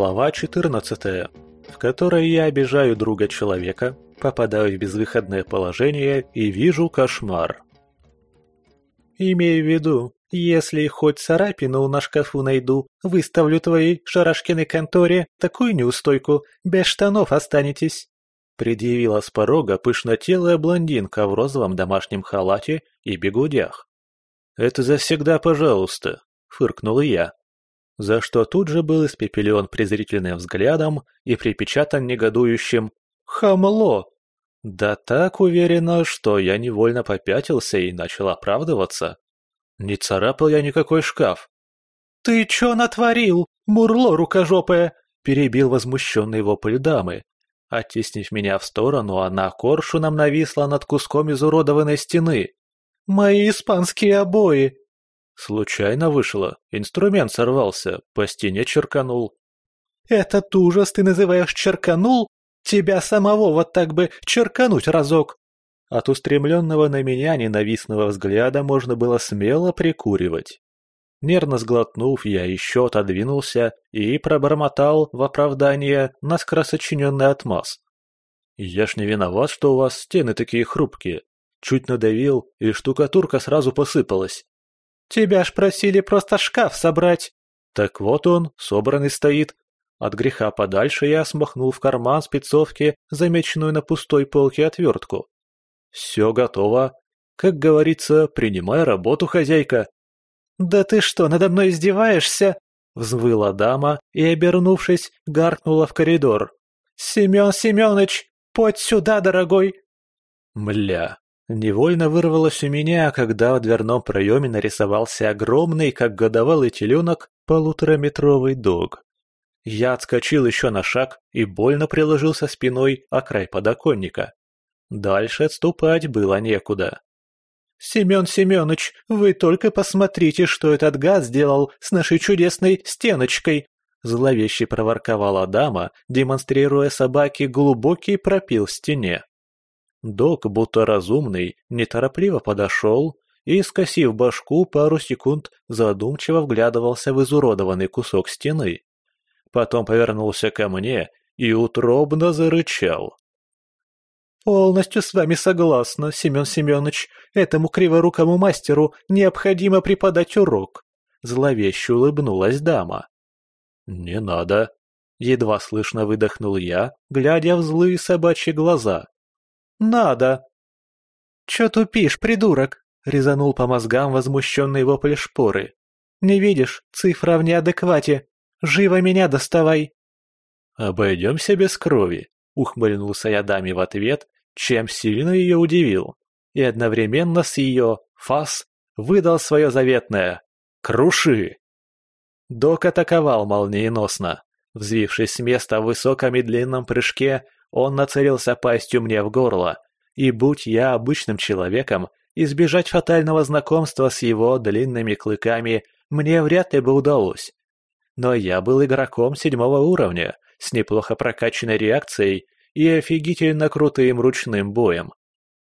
Глава 14, в которой я обижаю друга человека, попадаю в безвыходное положение и вижу кошмар. Имею в виду, если хоть царапину на шкафу найду, выставлю твоей шарашкиной конторе такую неустойку, без штанов останетесь. Предъявила с порога пышнотелая блондинка в розовом домашнем халате и бегудях. «Это завсегда пожалуйста», — фыркнул я. За что тут же был испепелен презрительным взглядом и припечатан негодующим «Хамло!». Да так уверенно, что я невольно попятился и начал оправдываться. Не царапал я никакой шкаф. «Ты чё натворил, мурло рукожопое?» — перебил возмущенный вопль дамы. Оттеснив меня в сторону, она коршуном нависла над куском изуродованной стены. «Мои испанские обои!» Случайно вышло, инструмент сорвался, по стене черканул. «Этот ужас ты называешь черканул? Тебя самого вот так бы черкануть разок!» От устремленного на меня ненавистного взгляда можно было смело прикуривать. Нервно сглотнув, я еще отодвинулся и пробормотал в оправдание наскоро отмаз. «Я ж не виноват, что у вас стены такие хрупкие. Чуть надавил, и штукатурка сразу посыпалась. Тебя ж просили просто шкаф собрать. Так вот он, собранный стоит. От греха подальше я смахнул в карман спецовки, замеченную на пустой полке отвертку. Все готово. Как говорится, принимай работу, хозяйка. Да ты что, надо мной издеваешься? Взвыла дама и, обернувшись, гаркнула в коридор. «Семен Семенович, подь сюда, дорогой!» Мля, невольно вырвалось у меня, когда в дверном проеме нарисовался огромный, как годовалый теленок, полутораметровый дог. Я отскочил еще на шаг и больно приложился спиной о край подоконника. Дальше отступать было некуда. «Семен Семенович, вы только посмотрите, что этот гад сделал с нашей чудесной стеночкой!» Зловеще проворковала дама, демонстрируя собаке глубокий пропил в стене. Док, будто разумный, неторопливо подошел и, скосив башку, пару секунд задумчиво вглядывался в изуродованный кусок стены. Потом повернулся ко мне и утробно зарычал. «Полностью с вами согласна, Семен Семенович. Этому криворукому мастеру необходимо преподать урок». Зловеще улыбнулась дама. «Не надо», — едва слышно выдохнул я, глядя в злые собачьи глаза. «Надо». «Чё тупишь, придурок?» — резанул по мозгам возмущенный вопль шпоры. «Не видишь, цифра в неадеквате. Живо меня доставай!» «Обойдемся без крови», — ухмыльнулся я даме в ответ, чем сильно ее удивил. И одновременно с ее «фас» выдал свое заветное «круши». Док атаковал молниеносно. Взвившись с места в высоком и длинном прыжке, он нацелился пастью мне в горло. И будь я обычным человеком, избежать фатального знакомства с его длинными клыками мне вряд ли бы удалось. Но я был игроком седьмого уровня, с неплохо прокачанной реакцией и офигительно крутым ручным боем.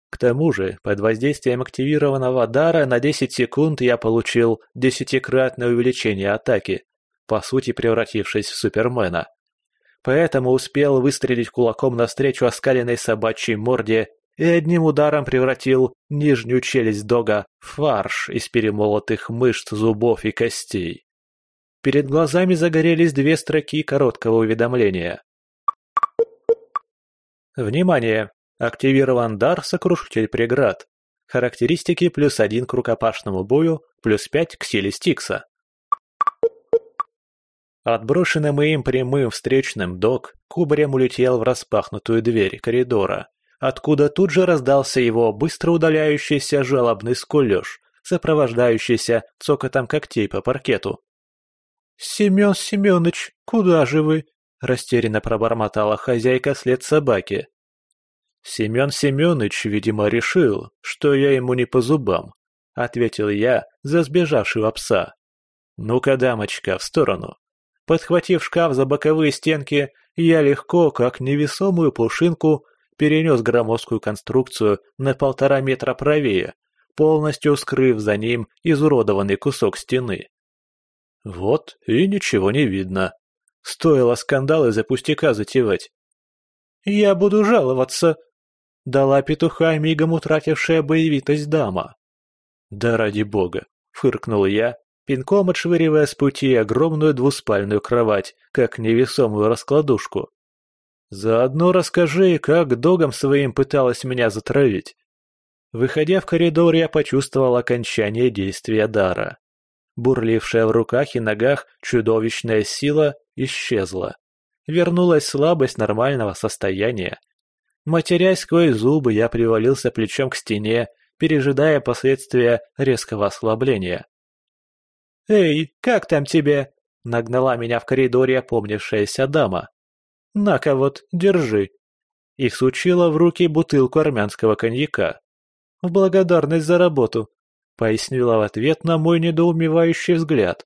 К тому же, под воздействием активированного дара на 10 секунд я получил десятикратное увеличение атаки, по сути превратившись в Супермена. Поэтому успел выстрелить кулаком навстречу оскаленной собачьей морде и одним ударом превратил нижнюю челюсть дога в фарш из перемолотых мышц, зубов и костей. Перед глазами загорелись две строки короткого уведомления. Внимание! Активирован дар «Сокрушитель преград». Характеристики плюс один к рукопашному бою, плюс пять к силе Стикса. Отброшенный моим прямым встречным док кубарем улетел в распахнутую дверь коридора, откуда тут же раздался его быстро удаляющийся жалобный скулёж, сопровождающийся цокотом когтей по паркету. «Семен Семенович, куда же вы?» – растерянно пробормотала хозяйка след собаки. «Семен Семенович, видимо, решил, что я ему не по зубам», – ответил я за сбежавшего пса. «Ну-ка, дамочка, в сторону». Подхватив шкаф за боковые стенки, я легко, как невесомую пушинку, перенес громоздкую конструкцию на полтора метра правее, полностью скрыв за ним изуродованный кусок стены. Вот и ничего не видно. Стоило скандал из-за пустяка затевать. «Я буду жаловаться», — дала петуха мигом утратившая боевитость дама. «Да ради бога», — фыркнул я, пинком отшвыривая с пути огромную двуспальную кровать, как невесомую раскладушку. «Заодно расскажи, как догом своим пыталась меня затравить». Выходя в коридор, я почувствовал окончание действия дара. Бурлившая в руках и ногах чудовищная сила исчезла. Вернулась слабость нормального состояния. Матерясь сквозь зубы, я привалился плечом к стене, пережидая последствия резкого ослабления. «Эй, как там тебе?» — нагнала меня в коридоре опомнившаяся дама. «На-ка вот, держи». И всучила в руки бутылку армянского коньяка. «В благодарность за работу», — пояснила в ответ на мой недоумевающий взгляд.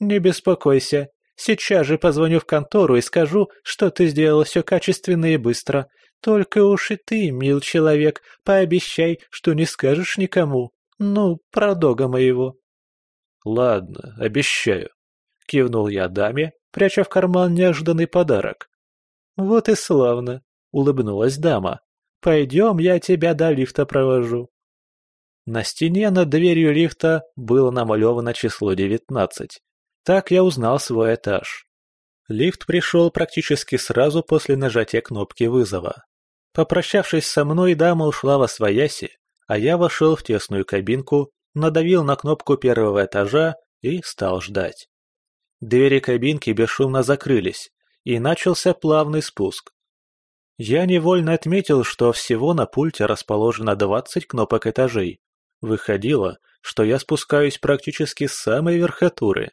«Не беспокойся, сейчас же позвоню в контору и скажу, что ты сделал все качественно и быстро. Только уж и ты, мил человек, пообещай, что не скажешь никому. Ну, про дога моего». «Ладно, обещаю», — кивнул я даме, пряча в карман неожиданный подарок. «Вот и славно», — улыбнулась дама. «Пойдем, я тебя до лифта провожу». На стене над дверью лифта было намалевано число девятнадцать. Так я узнал свой этаж. Лифт пришел практически сразу после нажатия кнопки вызова. Попрощавшись со мной, дама ушла во свояси, а я вошел в тесную кабинку, надавил на кнопку первого этажа и стал ждать. Двери кабинки бесшумно закрылись, и начался плавный спуск. Я невольно отметил, что всего на пульте расположено 20 кнопок этажей. Выходило, что я спускаюсь практически с самой верхотуры.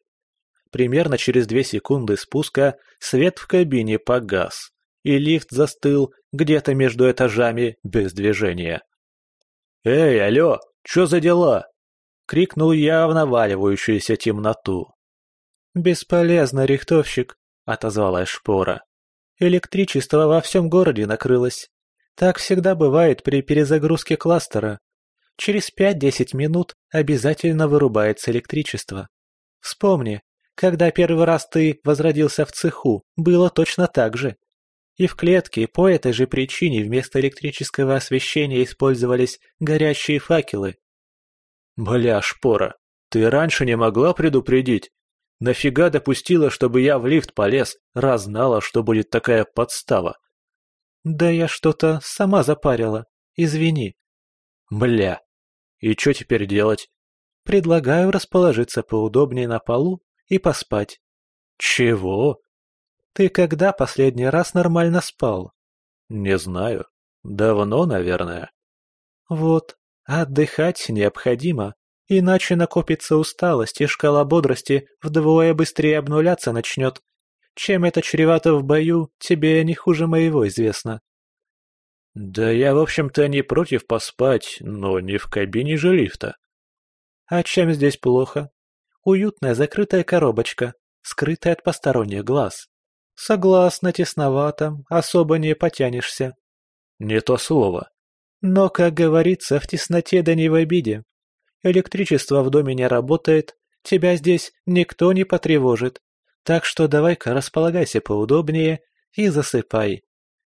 Примерно через две секунды спуска свет в кабине погас, и лифт застыл где-то между этажами без движения. «Эй, алло, что за дела?» — крикнул я в наваливающуюся темноту. «Бесполезно, рихтовщик», — отозвалась Шпора. «Электричество во всем городе накрылось. Так всегда бывает при перезагрузке кластера. Через пять-десять минут обязательно вырубается электричество. Вспомни, когда первый раз ты возродился в цеху, было точно так же. И в клетке по этой же причине вместо электрического освещения использовались горящие факелы. Бля, Шпора, ты раньше не могла предупредить? Нафига допустила, чтобы я в лифт полез, раз знала, что будет такая подстава? Да я что-то сама запарила. Извини. Бля. И что теперь делать? Предлагаю расположиться поудобнее на полу и поспать. Чего? Ты когда последний раз нормально спал? Не знаю. Давно, наверное. Вот, отдыхать необходимо. Иначе накопится усталость, и шкала бодрости вдвое быстрее обнуляться начнет. Чем это чревато в бою, тебе не хуже моего известно. Да я, в общем-то, не против поспать, но не в кабине же лифта. А чем здесь плохо? Уютная закрытая коробочка, скрытая от посторонних глаз. Согласно, тесновато, особо не потянешься. Не то слово. Но, как говорится, в тесноте да не в обиде. Электричество в доме не работает, тебя здесь никто не потревожит. Так что давай-ка располагайся поудобнее и засыпай.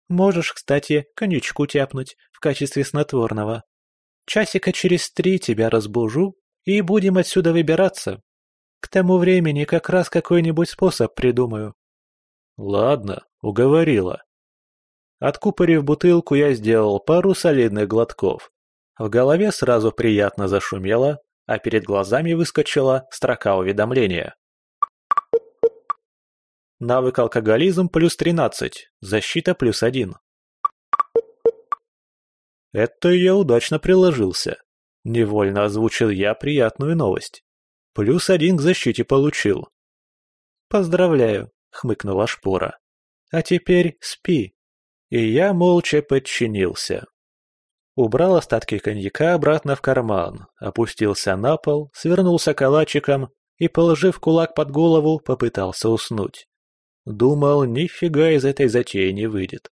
Можешь, кстати, коньячку тяпнуть в качестве снотворного. Часика через три тебя разбужу, и будем отсюда выбираться. К тому времени как раз какой-нибудь способ придумаю. Ладно, уговорила. Откупорив бутылку, я сделал пару солидных глотков. В голове сразу приятно зашумело, а перед глазами выскочила строка уведомления. Навык алкоголизм плюс 13, защита плюс 1. Это я удачно приложился. Невольно озвучил я приятную новость. Плюс один к защите получил. «Поздравляю», — хмыкнула Шпора. «А теперь спи». И я молча подчинился. Убрал остатки коньяка обратно в карман, опустился на пол, свернулся калачиком и, положив кулак под голову, попытался уснуть. Думал, нифига из этой затеи не выйдет.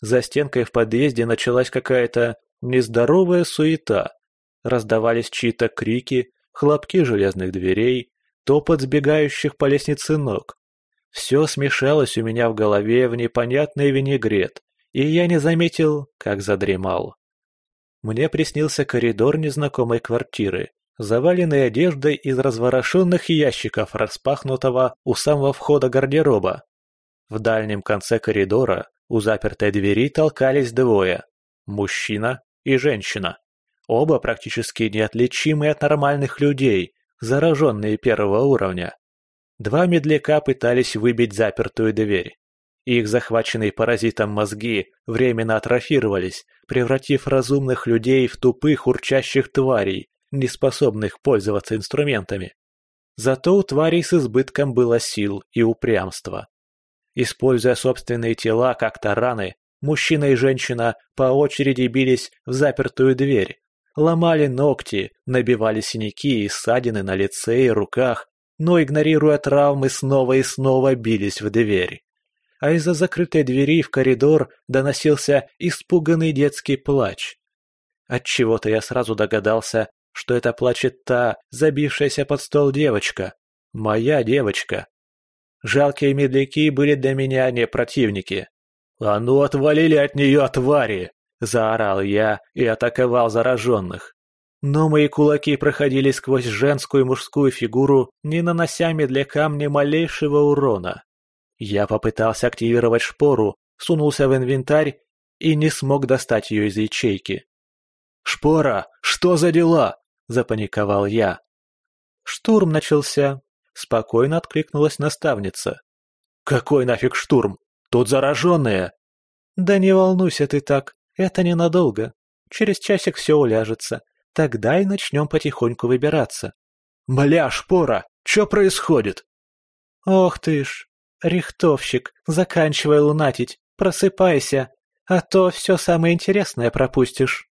За стенкой в подъезде началась какая-то нездоровая суета. Раздавались чьи-то крики, хлопки железных дверей, топот сбегающих по лестнице ног. Все смешалось у меня в голове в непонятный винегрет, и я не заметил, как задремал. Мне приснился коридор незнакомой квартиры, заваленный одеждой из разворошенных ящиков распахнутого у самого входа гардероба. В дальнем конце коридора у запертой двери толкались двое – мужчина и женщина. Оба практически неотличимые от нормальных людей, зараженные первого уровня. Два медляка пытались выбить запертую дверь. Их захваченные паразитом мозги временно атрофировались, превратив разумных людей в тупых урчащих тварей, не способных пользоваться инструментами. Зато у тварей с избытком было сил и упрямства. Используя собственные тела как тараны, мужчина и женщина по очереди бились в запертую дверь, ломали ногти, набивали синяки и ссадины на лице и руках, но, игнорируя травмы, снова и снова бились в дверь. А из-за закрытой двери в коридор доносился испуганный детский плач. Отчего-то я сразу догадался, что это плачет та, забившаяся под стол девочка. Моя девочка. Жалкие медляки были для меня не противники. «А ну отвалили от нее, твари!» – заорал я и атаковал зараженных. Но мои кулаки проходили сквозь женскую и мужскую фигуру, не нанося медлякам ни малейшего урона. Я попытался активировать шпору, сунулся в инвентарь и не смог достать ее из ячейки. «Шпора, что за дела?» – запаниковал я. «Штурм начался», – спокойно откликнулась наставница. «Какой нафиг штурм? Тут зараженные!» «Да не волнуйся ты так, это ненадолго. Через часик все уляжется. Тогда и начнем потихоньку выбираться». «Бля, шпора, что происходит?» «Ох ты ж, рихтовщик, заканчивай лунатить, просыпайся, а то все самое интересное пропустишь».